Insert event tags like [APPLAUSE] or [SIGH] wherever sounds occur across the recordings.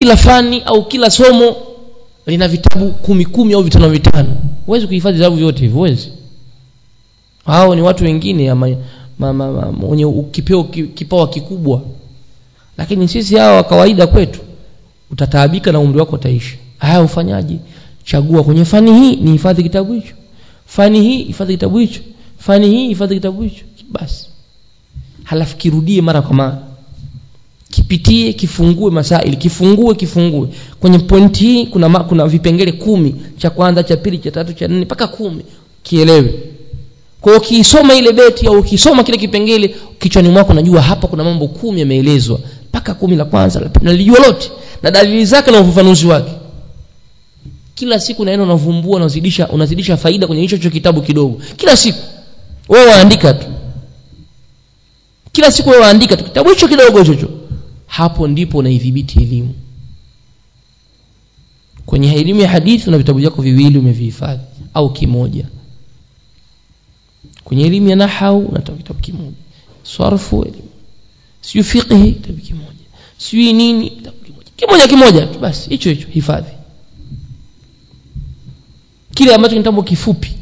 kila fani au kila somo lina vitabu kumi kumi au vitano vitano. Huwezi kuhifadhi vitabu vyote hivyo huwezi. Hao ni watu wengine wenye kipeo kipawa kikubwa. Lakini sisi hawa wa kawaida kwetu utataabika na umri wako utaishi. Haya ufanyaje chagua kwenye fani hii ni hifadhi kitabu hicho. Fani hii hifadhi kitabu hicho. Fani hii hifadhi kitabu hicho. Basi. Halafu kirudie mara kwa mara kipitie kifungue masaili kifungue kifungue. Kwenye pointi hii kuna ma, kuna vipengele kumi cha kwanza cha pili cha tatu cha nne mpaka kumi. Kielewe. Kwa hiyo ukiisoma ile beti au ukisoma kile kipengele kichwani mwako najua hapa kuna mambo kumi yameelezwa. Mpaka kumi la kwanza nalijua lote. Na dalili zake na ufafanuzi wake. Kila siku naenda unavumbua unazidisha unazidisha faida kwenye hicho hicho kitabu kidogo. Kila siku. Wewe waandika tu. Kila siku wewe waandika tu. Kitabu hicho kidogo hicho hapo ndipo unaidhibiti elimu. Kwenye elimu ya hadithi una vitabu vyako viwili umevihifadhi au kimoja. Kwenye elimu ya nahau unatoa kitabu kimoja. Sarfu elimu. Fiqh kitabu kimoja. Siyo nini kitabu kimoja. Kimoja kimoja basi. Hicho hicho hifadhi. Kile ambacho kitabu kifupi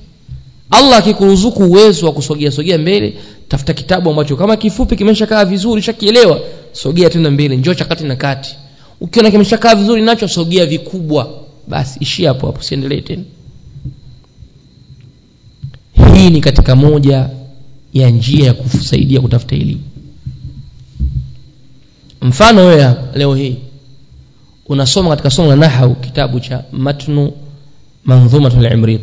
Allah akikuruzuku uwezo wa kusogea sogea mbele tafuta kitabu ambacho kama kifupi kimeshakaa vizuri shakielewa sogea tena mbele njoo cha kati na kati. Ukiona kimeshakaa vizuri nacho sogea vikubwa. Basi ishia hapo hapo siendelee tena. Hii ni katika moja ya njia ya kusaidia kutafuta elimu. Mfano wewe leo hii unasoma katika somo la nahau kitabu cha matnu manzumatul imrid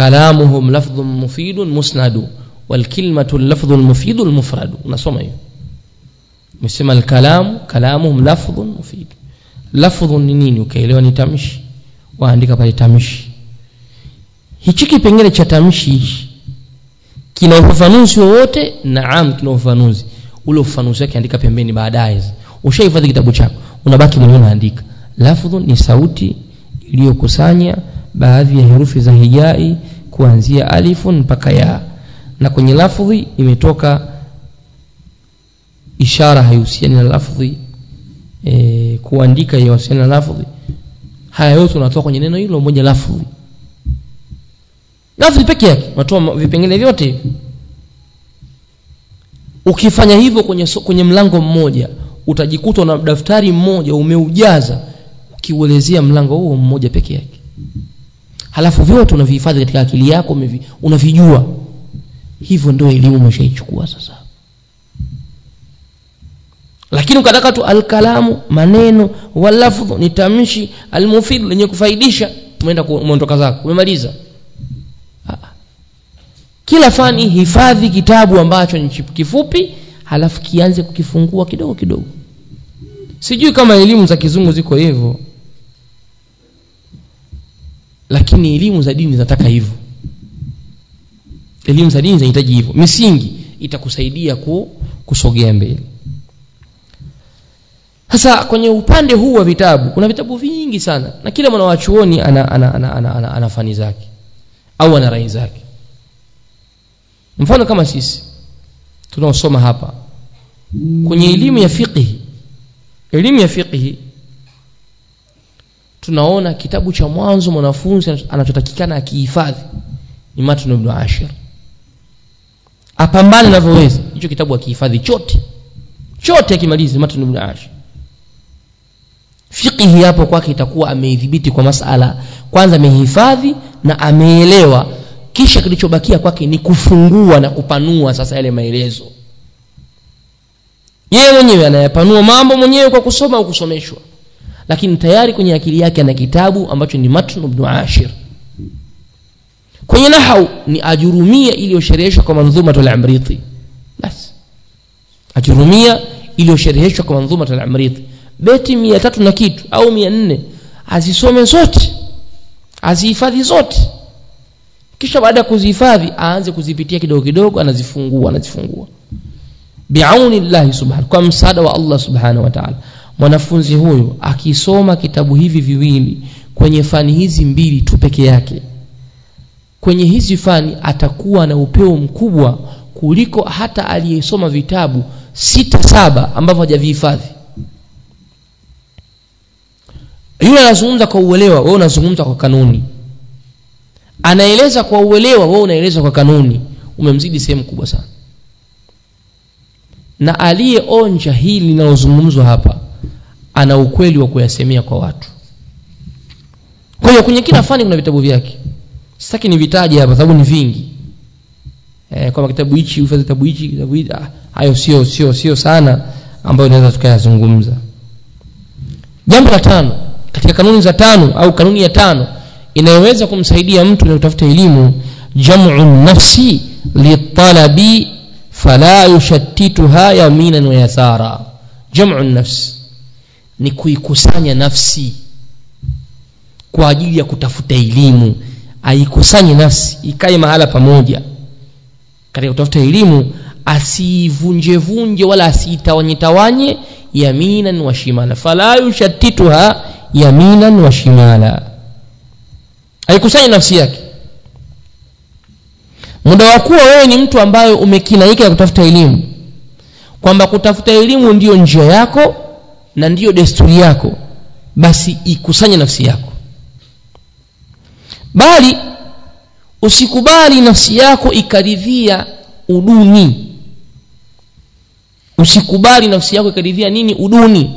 kalamuhum lafdhun mufidun musnadu walkilmatu lafdhun mufidun mufradu. Unasoma hiyo. Umesema alkalamu kalamuhum lafdhun mufid. Lafdhun ni nini? Ukaelewa ni tamshi. Waandika pale tamshi. Hichi kipengele cha tamshi kina ufafanuzi wowote? Naam kina ufafanuzi. Ule ufafanuzi wake andika pembeni baadaye. Ushahifadhi kitabu chako. Unabaki mwenyewe unaandika. Lafdhu ni sauti iliyokusanya baadhi ya herufi za hijai kuanzia alifun mpaka ya. Na kwenye lafdhi imetoka ishara haihusiani na lafdhi e, kuandika haihusiani na lafdhi haya yote unatoa kwenye neno hilo moja lafdhi lafdhi peke yake unatoa vipengele vyote. Ukifanya hivyo kwenye, kwenye mlango mmoja utajikuta na daftari mmoja umeujaza ukiuelezea mlango huo mmoja peke yake halafu vyote unavihifadhi katika akili yako unavijua. Hivyo ndio elimu umeshaichukua sasa. Lakini ukataka tu alkalamu maneno walafdhu ni tamshi almufid lenye kufaidisha umeenda umeondoka zako umemaliza. Kila fani hifadhi kitabu ambacho ni kifupi halafu kianze kukifungua kidogo kidogo. Sijui kama elimu za kizungu ziko hivyo lakini elimu za dini zinataka hivyo. Elimu za dini zinahitaji hivyo. Misingi itakusaidia ku, kusogea mbele. Sasa kwenye upande huu wa vitabu kuna vitabu vingi sana. Na kila mwana wa chuoni ana, ana, ana, ana, ana, ana fani zake. Au ana rai zake. Mfano kama sisi tunaosoma hapa. Kwenye elimu ya fiqhi elimu ya fiqhi tunaona kitabu cha mwanzo mwanafunzi anachotakikana akihifadhi ni matnu ibn ashir apambane anavyoweza hicho kitabu akihifadhi chote chote akimalizi matnu ibn ashir fiqhi hapo kwake itakuwa ameidhibiti kwa masala. Kwanza amehifadhi na ameelewa. Kisha kilichobakia kwake ni kufungua na kupanua sasa yale maelezo. Yeye mwenyewe anayapanua mambo mwenyewe kwa kusoma au kusomeshwa lakini tayari kwenye akili yake ana kitabu ambacho ni matn ibn ashir. Kwenye nahau ni ajurumia iliyoshereheshwa kwa manzumatul amriti basi. Ajurumia iliyoshereheshwa kwa manzumatul amriti beti mia tatu na kitu au mia nne azisome zote. Azihifadhi zote. Kisha baada ya kuzihifadhi aanze kuzipitia kidogo kidogo anazifungua anazifungua. Biauni llahi kwa msaada wa allah subhanahu wa taala mwanafunzi huyu akisoma kitabu hivi viwili kwenye fani hizi mbili tu peke yake. Kwenye hizi fani atakuwa na upeo mkubwa kuliko hata aliyesoma vitabu sita saba ambavyo hajavihifadhi. Yule anazungumza kwa uelewa wewe unazungumza kwa kanuni. Anaeleza kwa uelewa wewe unaeleza kwa kanuni. Umemzidi sehemu kubwa sana. Na aliyeonja hili linalozungumzwa hapa ana ukweli wa kuyasemea kwa watu. Kwa hiyo kwenye kila fani kuna vitabu vyake. Sitaki nivitaje hapa sababu ni vingi. Eh, kwa kitabu hichi ufanye kitabu hichi kitabu hichi ah, hayo sio sio sio sana ambayo inaweza tukayazungumza. Jambo la tano katika kanuni za tano au kanuni ya tano inayoweza kumsaidia mtu na kutafuta elimu jam'u nafsi litalabi fala yushattituha yaminan wa yasara. Jam'u nafsi ni kuikusanya nafsi kwa ajili ya kutafuta elimu. Aikusanye nafsi ikae mahala pamoja. Katika kutafuta elimu asivunjevunje wala asiitawanyetawanye yaminan wa shimala. Fala yushatituha yaminan wa shimala. Aikusanye nafsi yake. Muda wa kuwa wewe ni mtu ambaye umekinaika ya kutafuta elimu. Kwamba kutafuta elimu ndiyo njia yako na ndiyo desturi yako basi ikusanye nafsi yako. Bali usikubali nafsi yako ikaridhia uduni. Usikubali nafsi yako ikaridhia nini? Uduni.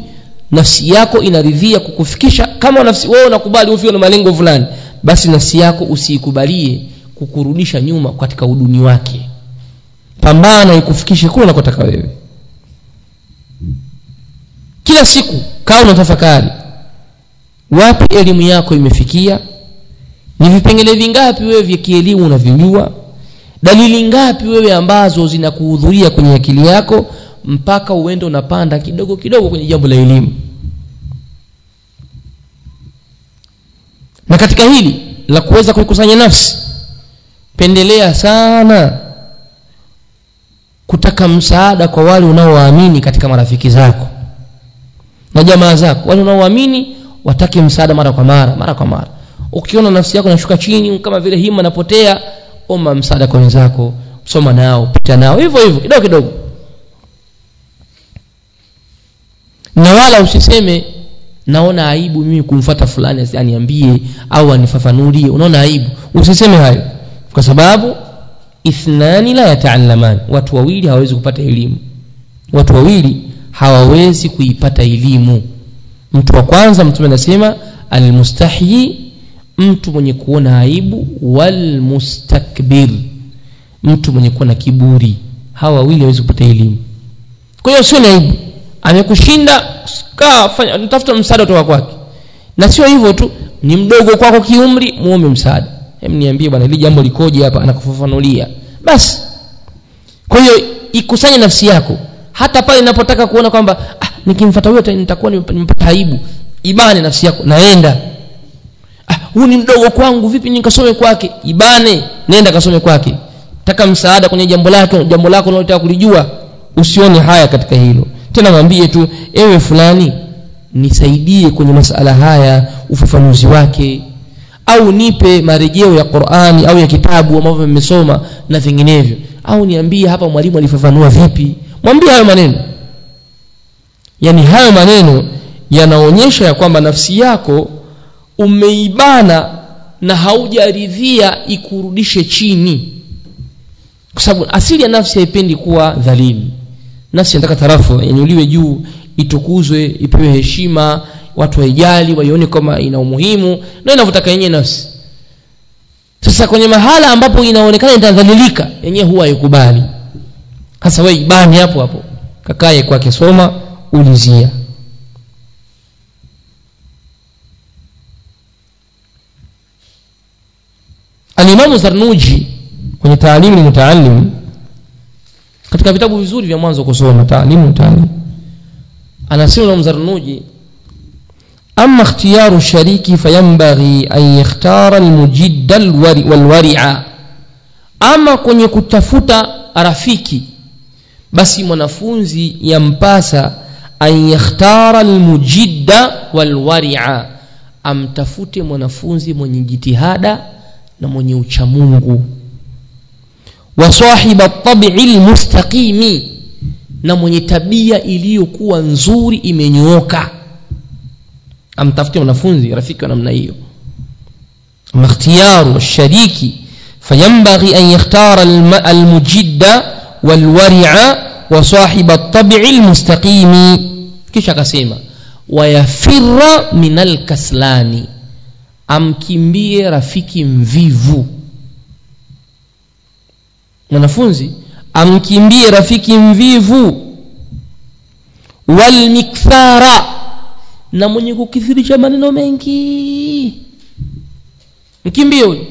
Nafsi yako inaridhia kukufikisha kama nafsi wewe unakubali ufio na malengo fulani basi nafsi yako usiikubalie kukurudisha nyuma katika uduni wake. Pambana ikufikishe kule unakotaka wewe kila siku kaa tafakari. Wapi elimu yako imefikia? Ni vipengele vingapi wewe vya kielimu unavijua dalili ngapi wewe ambazo zinakuhudhuria kwenye akili yako mpaka uende unapanda kidogo kidogo kwenye jambo la elimu? Na katika hili la kuweza kuikusanya nafsi pendelea sana kutaka msaada kwa wale unaowaamini katika marafiki zako na jamaa zako. Wale unaoamini watake msaada mara kwa mara mara kwa mara. Ukiona nafsi yako inashuka chini kama vile hima inapotea omba msaada kwa wenzako soma nao pita nao. Hivyo hivyo kidogo kidogo. Na wala usiseme naona aibu mimi kumfuata fulani aniambie au anifafanulie. Unaona aibu. Usiseme hayo. Kwa sababu ithnani la yataallaman watu wawili hawawezi kupata elimu. Watu wawili hawawezi kuipata elimu. Mtu wa kwanza mtume anasema almustahyi mtu mwenye kuona aibu walmustakbir mtu mwenye kuwa na kiburi. Hawa wawili hawezi kupata elimu. Kwa hiyo sio aibu. Amekushinda tafuta msaada kutoka kwake. Na sio hivyo tu ni mdogo kwako kiumri muombe msaada. Hem niambie bwana hili jambo likoje hapa? Anakufafanulia. Basi. Kwa hiyo ikusanye nafsi yako hata pale ninapotaka kuona kwamba ah, nikimfuata huyo nitakuwa nimepata aibu. Ibane nafsi yako naenda. Ah, huu ni mdogo kwangu vipi nikasome kwake? Ibane nenda kasome kwake. Taka msaada kwenye jambo lako jambo lako unalotaka kulijua. Usione haya katika hilo. Tena mwambie tu ewe fulani nisaidie kwenye masala haya ufafanuzi wake. Au nipe marejeo ya Qur'ani au ya kitabu ambavyo mmesoma na vinginevyo. Au niambie hapa mwalimu alifafanua vipi mwambie hayo maneno. Yani hayo maneno yanaonyesha ya kwamba nafsi yako umeibana na haujaridhia ikurudishe chini. Kwa sababu asili ya nafsi haipendi kuwa dhalili. Nafsi inataka tarafu inyuliwe juu itukuzwe ipewe heshima watu waijali waione kama ina umuhimu na inavyotaka yenyewe nafsi. Sasa kwenye mahala ambapo inaonekana itadhalilika yenyewe huwa haikubali sasa wewe ibani hapo hapo kakae kwake soma ulizia alimamu zarnuji kwenye taalimu mutaallim katika vitabu vizuri vya mwanzo kusoma taalimu mutaallim anasema mzarnuji أما اختيار الشريك فينبغي أن يختار المجد والورع أما kwenye kutafuta rafiki basi mwanafunzi yampasa an yakhtara almujidda walwaria amtafute mwanafunzi mwenye jitihada na mwenye uchamungu. Wa sahiba tabi'i almustaqimi na mwenye tabia iliyokuwa nzuri imenyooka. Amtafute mwanafunzi rafiki wa namna hiyo. Makhtiyaru shariki fayambaghi an yakhtara almujidda walwaria wa sahiba tabii lmustaqimi kisha akasema wayafira min alkaslani amkimbie rafiki mvivu mwanafunzi amkimbie rafiki mvivu walmikthara na mwenye kukithirisha maneno mengi mkimbie huyo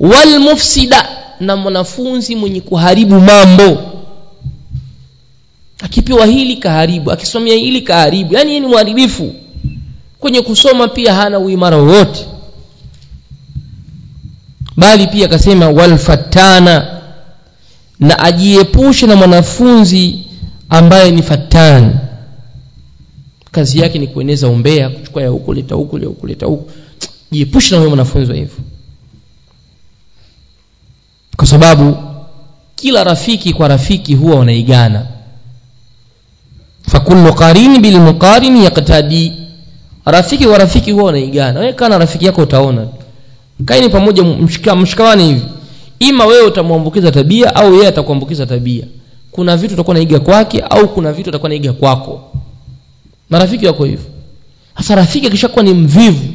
walmufsida na mwanafunzi mwenye kuharibu mambo. Akipewa hili kaharibu akisomea hili kaharibu. Yani ni mharibifu. Kwenye kusoma pia hana uimara wowote. Bali pia akasema walfatana na ajiepushe na mwanafunzi ambaye ni fatani. Kazi yake ni kueneza umbea kuchukua ya huko leta huko leta huko jiepushe na huyo mwanafunzi wa hivyo kwa sababu kila rafiki kwa rafiki huwa wanaigana. Fakullu qarini bil muqarini yaqtadi. Rafiki wa rafiki huwa wanaigana. Wewe kana rafiki yako utaona. Kaini pamoja mshika mshikamani hivi. Ima wewe utamwambukiza tabia au yeye atakuambukiza tabia. Kuna vitu utakuwa naiga kwake au kuna vitu utakuwa naiga kwako. Marafiki wako hivyo. Sasa rafiki akishakuwa ni mvivu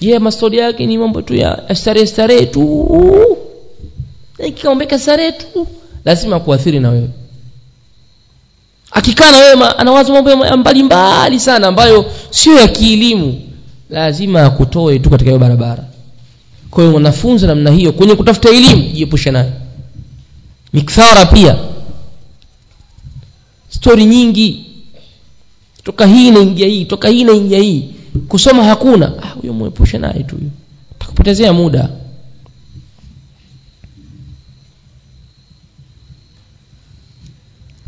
yeye mastori yake ni mambo tu ya starehe starehe tu. Ikikaombeka starehe tu. Lazima kuathiri na wewe. Akikaa na wewe anawaza mambo mbalimbali sana ambayo sio ya kielimu. Lazima akutoe tu katika hiyo barabara. Kwa hiyo wanafunzi namna hiyo kwenye kutafuta elimu jiepushe nayo. Mikthara pia. Stori nyingi. Toka hii inaingia hii toka hii inaingia hii kusoma hakuna. Ah huyo muepushe naye tu huyo. Muda.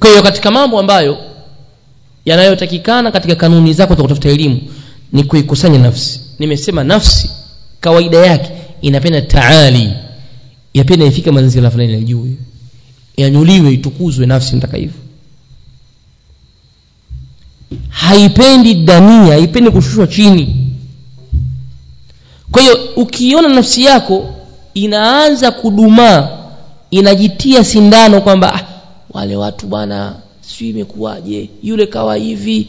Kwa hiyo katika mambo ambayo yanayotakikana katika kanuni zako za kutafuta elimu ni kuikusanya nafsi. Nimesema nafsi kawaida yake inapenda taali. Yapenda ifike manzila fulani ya juu yanyuliwe itukuzwe nafsi mtakaifu haipendi dania haipendi kushushwa chini. Kwa hiyo ukiona nafsi yako inaanza kudumaa inajitia sindano kwamba ah, wale watu bwana sijui imekuwaje yule kawa hivi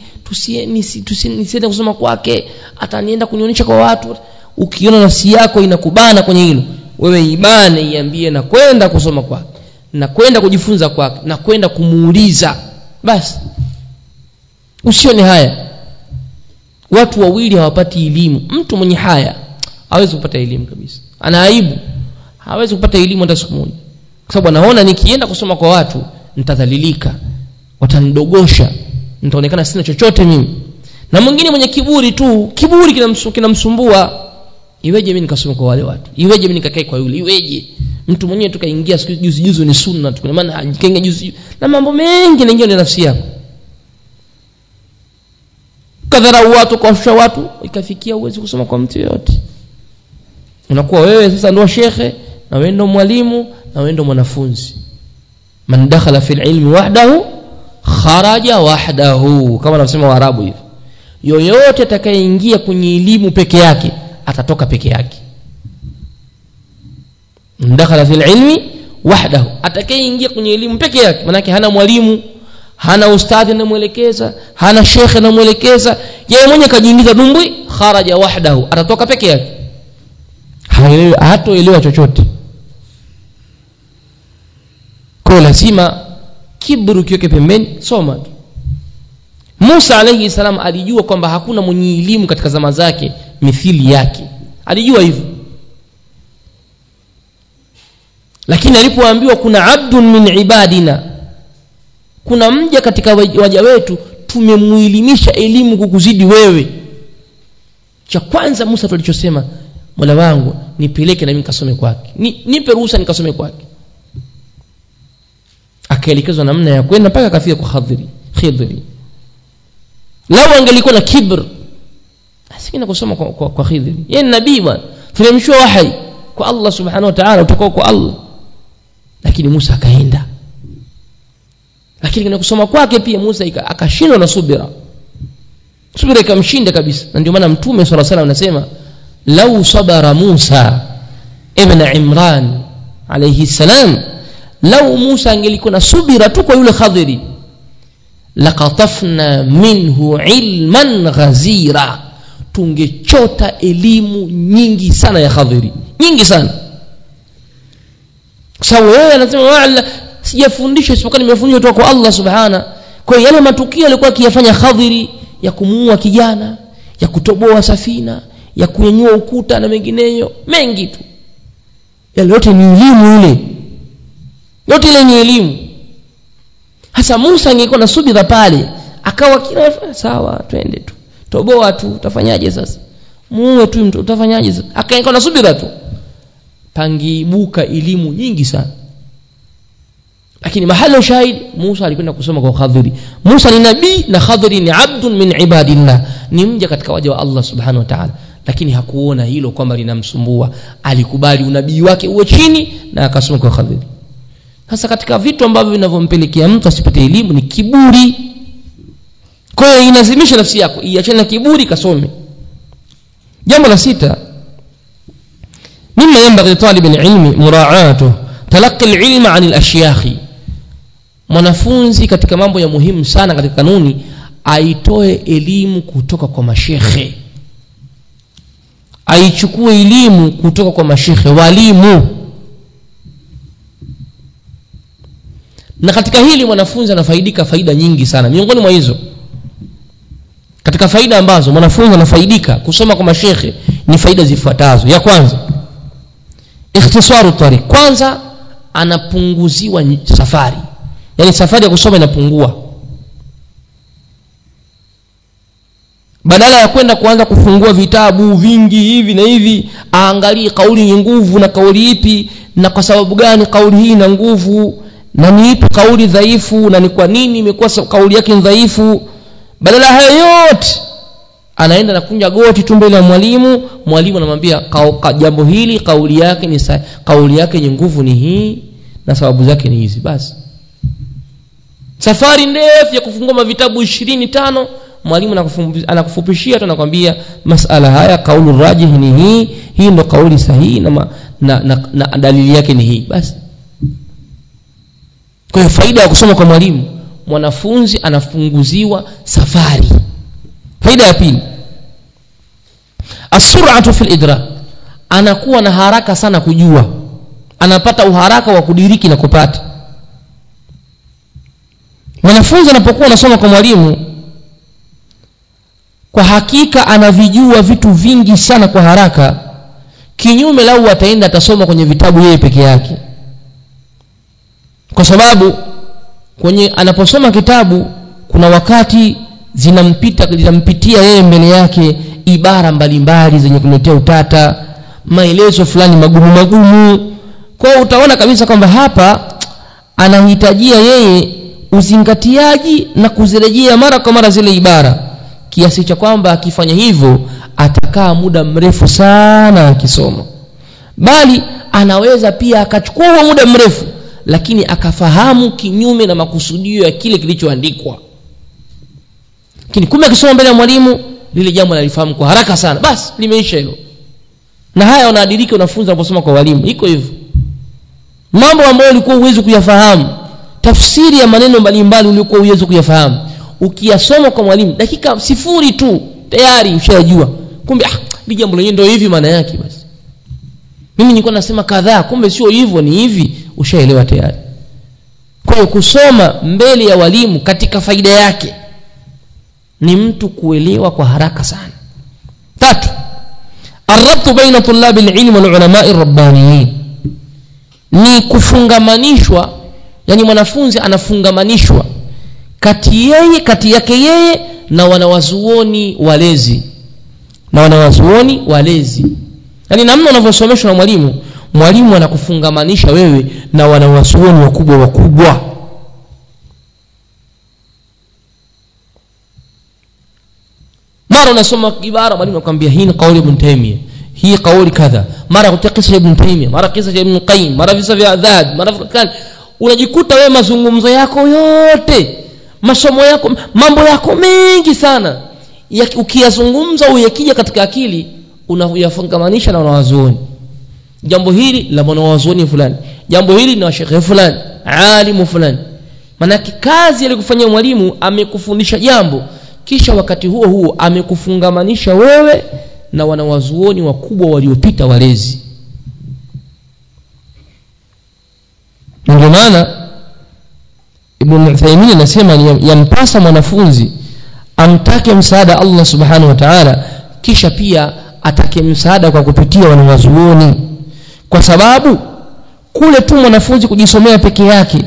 nisiende kusoma kwake atanienda kunionyesha kwa watu. Ukiona nafsi yako inakubana kwenye hilo wewe ibane iambie na kwenda kusoma kwake na kwenda kujifunza kwake na kwenda kumuuliza. Basi usione haya. Watu wawili hawapati elimu. Mtu mwenye haya hawezi kupata elimu kabisa. Ana aibu. Hawezi kupata elimu hata siku moja. Kwa sababu anaona nikienda kusoma kwa watu nitadhalilika. Watanidogosha. Nitaonekana sina chochote mimi. Na mwingine mwenye kiburi tu kiburi kinamsumbua. Kina iweje mimi nikasoma kwa wale watu? Iweje mimi nikakae kwa yule? Iweje? Mtu mwenyewe tukaingia siku juzi juzi ni sunna tu. Maana juzi na mambo mengi naingia ndani nafsi yako kadharau watu kuwashusha watu ikafikia uwezi kusoma kwa mtu yoyote. Unakuwa wewe sasa ndio shekhe na wewe ndio mwalimu na wewe ndio mwanafunzi. Man dakhala fil ilmi wahdahu kharaja wahdahu. Kama wanasema waarabu hivi. Yoyote atakayeingia kwenye elimu peke yake atatoka peke yake. Dakhala fil ilmi wahdahu. Atakayeingia kwenye elimu peke yake manake hana mwalimu hana ustadhi anamwelekeza hana shekhe anamwelekeza. Yeye mwenye kajiingiza dumbwi kharaja wahdahu atatoka peke yake. Hatoelewa chochote. Kwa lazima kibru kiweke pembeni soma tu. Musa alayhi salam alijua kwamba hakuna mwenye elimu katika zama zake mithili yake. Alijua hivyo. Lakini alipoambiwa kuna abdun min ibadina kuna mja katika waja wetu tumemuilimisha elimu kukuzidi wewe. Cha kwanza Musa tulichosema Mola wangu nipeleke na mimi nikasome kwake. Ni, nipe ruhusa nikasome kwake. Akaelekezwa namna ya kwenda mpaka akafika kwa Khidri Khidri. Lao angelikuwa na kibr asikina kusoma kwa, kwa, kwa Khidri. Yeye ni nabii bwana tulimshua wahai kwa allah subhanahu wa taala utokao kwa allah. Lakini musa akaenda lakini kwenye kusoma kwake pia musa akashindwa na subira. Subira ikamshinda kabisa. Na ndio maana mtume sala salam anasema lau sabara musa ibn imran alayhi salam lau musa angelikuwa na subira tu kwa yule khadhiri laqatafna minhu ilman ghazira. Tungechota elimu nyingi sana ya Khadiri. Nyingi sana. Sawa yeye anasema sijafundishwa isipokuwa nimefundishwa kutoka kwa Allah subhana. Kwa hiyo yale matukio alikuwa akiyafanya khadhiri ya kumuua kijana ya kutoboa safina ya kunyanyua ukuta na mengineyo mengi tu. Yale yote ni elimu ile yote ile ni elimu. Hasa Musa angekuwa na subira pale akawa kila sawa twende tu. Toboa tu utafanyaje sasa? Muue tu mtu utafanyaje sasa? Akawa na subira tu. Pangiibuka elimu nyingi sana lakini mahali shahid Musa alikwenda kusoma kwa Khadhiri Musa ni nabii na Khadhiri ni abdun min ibadillah ni mja katika waja wa Allah subhanahu wa ta'ala lakini hakuona hilo kwamba linamsumbua alikubali unabii wake uwe chini na akasoma kwa Khadhiri sasa katika vitu ambavyo vinavyompelekea mtu asipate elimu ni kiburi kwa hiyo inazimisha nafsi yako iachane na kiburi kasome jambo la sita مما ينبغي لطالب العلم مراعاته تلقي العلم عن الأشياخ mwanafunzi katika mambo ya muhimu sana katika kanuni aitoe elimu kutoka kwa mashekhe aichukue elimu kutoka kwa mashekhe walimu. Na katika hili mwanafunzi anafaidika faida nyingi sana. Miongoni mwa hizo katika faida ambazo mwanafunzi anafaidika kusoma kwa mashekhe ni faida zifuatazo. Ya kwanza ikhtisaru tariq. Kwanza anapunguziwa safari yani safari ya kusoma inapungua. Badala ya kwenda kuanza kufungua vitabu vingi hivi na hivi aangalie kauli yenye nguvu na kauli ipi na kwa sababu gani kauli hii ina nguvu na ni ipi kauli dhaifu na ni kwa nini imekuwa kauli yake ni dhaifu. Badala hayo yote anaenda na kunja goti tu mbele ya mwalimu. Mwalimu anamwambia jambo hili kauli yake ni kauli yake yenye nguvu ni hii na sababu zake ni hizi. Basi safari ndefu ya kufungua mavitabu ishirini tano mwalimu anakufupishia tu anakwambia masala haya kaulu rajih ni hii hii ndo kauli sahihi na, ma, na, na, na dalili yake ni hii. Basi. Kwa hiyo faida ya kusoma kwa mwalimu mwanafunzi anafunguziwa safari. Faida ya pili. Asuratu fi lidrak anakuwa na haraka sana kujua. Anapata uharaka wa kudiriki na kupata mwanafunzi anapokuwa anasoma kwa mwalimu kwa hakika anavijua vitu vingi sana kwa haraka. Kinyume lau ataenda atasoma kwenye vitabu yeye peke yake. Kwa sababu kwenye anaposoma kitabu kuna wakati zinampita zinampitia yeye mbele yake ibara mbalimbali zenye kumletea utata maelezo fulani magumu magumu. Kwa utaona kabisa kwamba hapa anahitajia yeye uzingatiaji na kuzirejea mara kwa mara zile ibara. Kiasi cha kwamba akifanya hivyo atakaa muda mrefu sana akisoma. Bali anaweza pia akachukua muda mrefu lakini akafahamu kinyume na makusudio ya kile kilichoandikwa. Lakini kumbe akisoma mbele ya mwalimu lile jambo analifahamu kwa haraka sana. Basi limeisha hilo. Na haya wanaadilika unafunza unaposoma kwa walimu. Iko hivyo. Mambo ambayo ulikuwa huwezi kuyafahamu tafsiri ya maneno mbalimbali uliokuwa uweze kuyafahamu. Ukiyasoma kwa mwalimu dakika sifuri tu tayari ushajua kumbe ah ni jambo lenyewe ndio hivi maana yake basi. Mimi nilikuwa nasema kadhaa kumbe sio hivyo ni hivi. Ushaelewa tayari. Kwa hiyo kusoma mbele ya walimu katika faida yake ni mtu kuelewa kwa haraka sana. Tatu arabtu baina tulabi alilm walulamai rabbaniyin ni kufungamanishwa yani mwanafunzi anafungamanishwa kati yeye kati yake yeye na wanawazuoni walezi. Na wanawazuoni walezi. Yani namna unavyosomeshwa na mwalimu mwalimu anakufungamanisha wewe na wanawazuoni wakubwa wakubwa. Mara unasoma ibara mwalimu anakuambia hii ni kauli ibn Taymiyyah. Hii kauli kadha. Mara kutia ibn Taymiyyah mara kisa cha ibn Qayyim mara visa vya Dhahab mara fulani unajikuta wewe mazungumzo yako yote masomo yako mambo yako mengi sana. Ya, ukiyazungumza au yakija katika akili unayafungamanisha na wanawazuoni jambo hili la mwanawazuoni fulani. Jambo hili na shekhe fulani alimu fulani. Maanake kazi alikufanyia mwalimu amekufundisha jambo. Kisha wakati huo huo amekufungamanisha wewe na wanawazuoni wakubwa waliopita walezi ndio maana ibn Uthaymeen anasema yampasa mwanafunzi amtake msaada Allah subhanahu wa ta'ala kisha pia atake msaada kwa kupitia wanawazuoni kwa sababu kule tu mwanafunzi kujisomea peke yake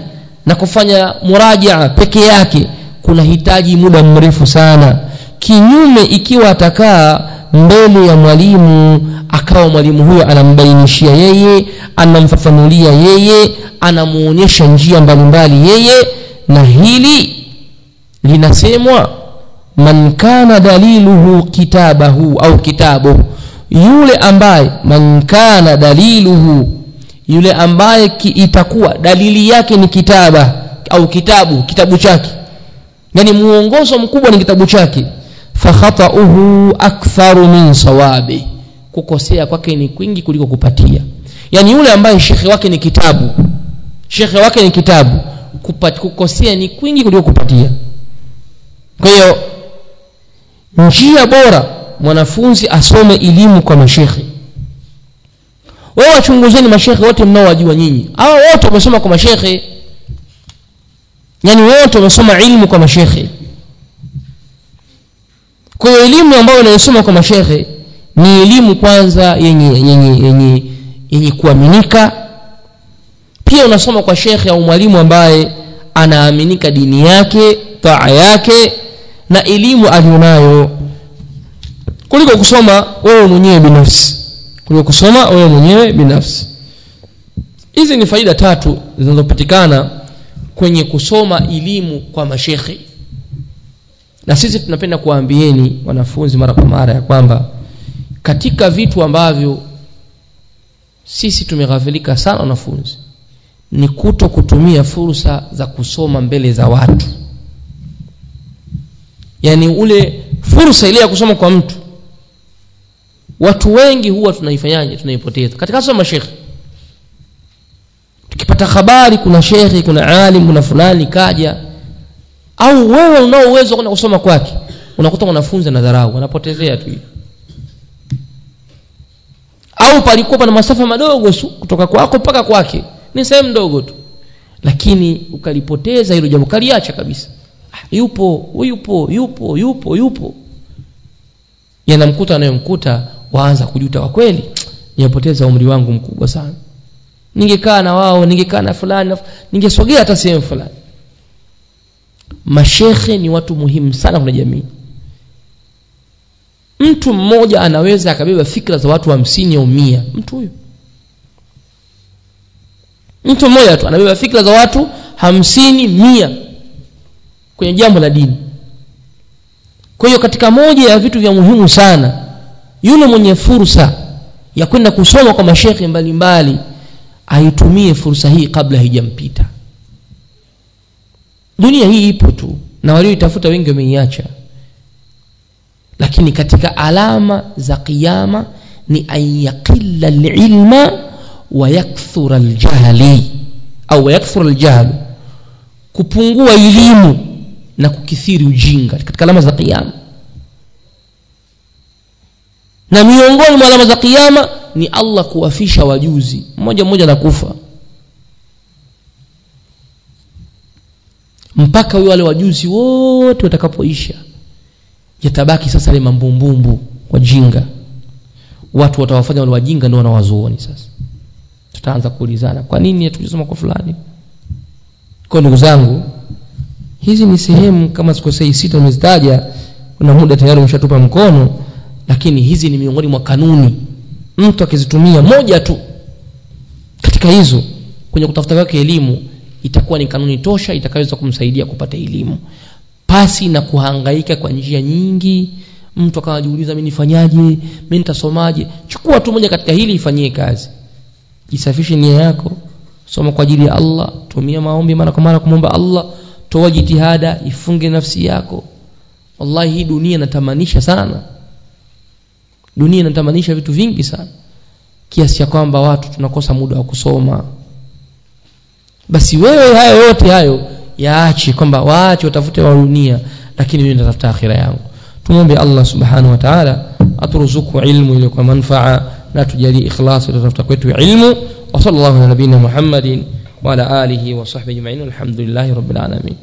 na kufanya murajaa peke yake kuna hitaji muda mrefu sana. Kinyume ikiwa atakaa mbele ya mwalimu akawa mwalimu huyo anambainishia yeye anamfafanulia yeye anamuonyesha njia mbalimbali yeye na hili linasemwa man kana daliluhu kitabahu au kitabu. Yule ambaye man kana daliluhu yule ambaye ki, itakuwa dalili yake ni kitaba au kitabu kitabu chake. Yani muongozo mkubwa ni kitabu chake. Fakhatauhu aktharu min sawabi kukosea kwake ni kwingi kuliko kupatia. Yani yule ambaye shekhe wake ni kitabu shekhe wake ni kitabu kupat, kukosea ni kwingi kuliko kupatia. Kwa hiyo njia bora mwanafunzi asome elimu kwa mashekhe. Wao wachunguzeni mashekhe wote mnaowajua nyinyi. Hao wote wamesoma kwa mashekhe. Yani wote wamesoma ilmu kwa mashekhe. Kwa hiyo elimu ambayo unayosoma kwa mashekhe ni elimu kwanza yenye yenye yenye yenye kuaminika. Pia unasoma kwa shekhe au mwalimu ambaye anaaminika dini yake taa yake na elimu alionayo kuliko kusoma wewe mwenyewe binafsi. Kuliko kusoma wewe mwenyewe binafsi. Hizi ni faida tatu zinazopatikana kwenye kusoma elimu kwa mashekhe na sisi tunapenda kuwaambieni wanafunzi mara kwa mara ya kwamba katika vitu ambavyo sisi tumeghafilika sana wanafunzi ni kuto kutumia fursa za kusoma mbele za watu. Yaani ule fursa ile ya kusoma kwa mtu watu wengi huwa tunaifanyaje? Tunaipoteza. Katika soma shekhe tukipata habari kuna shekhe kuna alim kuna fulani kaja au wewe unao uwezo kwenda kusoma kwake unakuta mwanafunzi anadharau anapotezea tu hivi au palikuwa pana masafa madogo su, kutoka kwako mpaka kwake. Ni sehemu ndogo tu. Lakini ukalipoteza hilo jambo kaliacha kabisa. Ah, yupo yupo yupo yupo yupo. Yanamkuta anayomkuta waanza kujuta kwa kweli. [TSK] Nimepoteza umri wangu mkubwa sana. Ningekaa na wao ningekaa na fulani ningesogea hata sehemu fulani. Mashekhe ni watu muhimu sana kwenye jamii mtu mmoja anaweza akabeba fikra za watu hamsini au mia. Mtu huyo. Mtu mmoja tu anabeba fikra za watu hamsini mia kwenye jambo la dini. Kwa hiyo katika moja ya vitu vya muhimu sana yule mwenye fursa ya kwenda kusoma kwa mashekhe mbalimbali aitumie fursa hii kabla haijampita. Dunia hii ipo tu na walioitafuta wengi wameiacha lakini katika alama za kiyama ni an yaqilla lilma wa yakthura aljahli. Au yakthura aljahl. Kupungua elimu na kukithiri ujinga katika alama za kiyama na miongoni mwa alama za kiyama ni Allah kuwafisha wajuzi. Mmoja mmoja na kufa mpaka wale wajuzi wote watakapoisha yatabaki sasa ile mambumbumbu wajinga watu watawafanya wale wajinga ndio wanawazuoni sasa. Tutaanza kuulizana kwa nini hatukisoma kwa fulani? Kwa ndugu zangu hizi ni sehemu kama sikosei sita nimezitaja kuna muda tayari umeshatupa mkono lakini hizi ni miongoni mwa kanuni. Mtu akizitumia moja tu katika hizo kwenye kutafuta kwake elimu itakuwa ni kanuni tosha itakayoweza kumsaidia kupata elimu pasi na kuhangaika kwa njia nyingi. Mtu akajiuliza mimi nifanyaje? Mimi nitasomaje? Chukua tu moja katika hili ifanyie kazi. Jisafishe nia yako. Soma kwa ajili ya Allah. Tumia maombi mara kwa mara kumomba Allah. Toa jitihada ifunge nafsi yako. Wallahi hii dunia inatamanisha sana. Dunia inatamanisha vitu vingi sana. Kiasi cha kwamba watu tunakosa muda wa kusoma. Basi wewe hayo yote hayo yaache kwamba waache watafute wa dunia lakini mimi natafuta akhira yangu tumombe Allah subhanahu wa ta'ala aturuzuku ilmu ile kwa manfaa na tujalie ikhlas tutafuta kwetu ilmu wa sallallahu ala nabina muhammadin wa ala alihi wa sahbihi ajma'in alhamdulillahi rabbil alamin